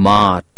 Mart.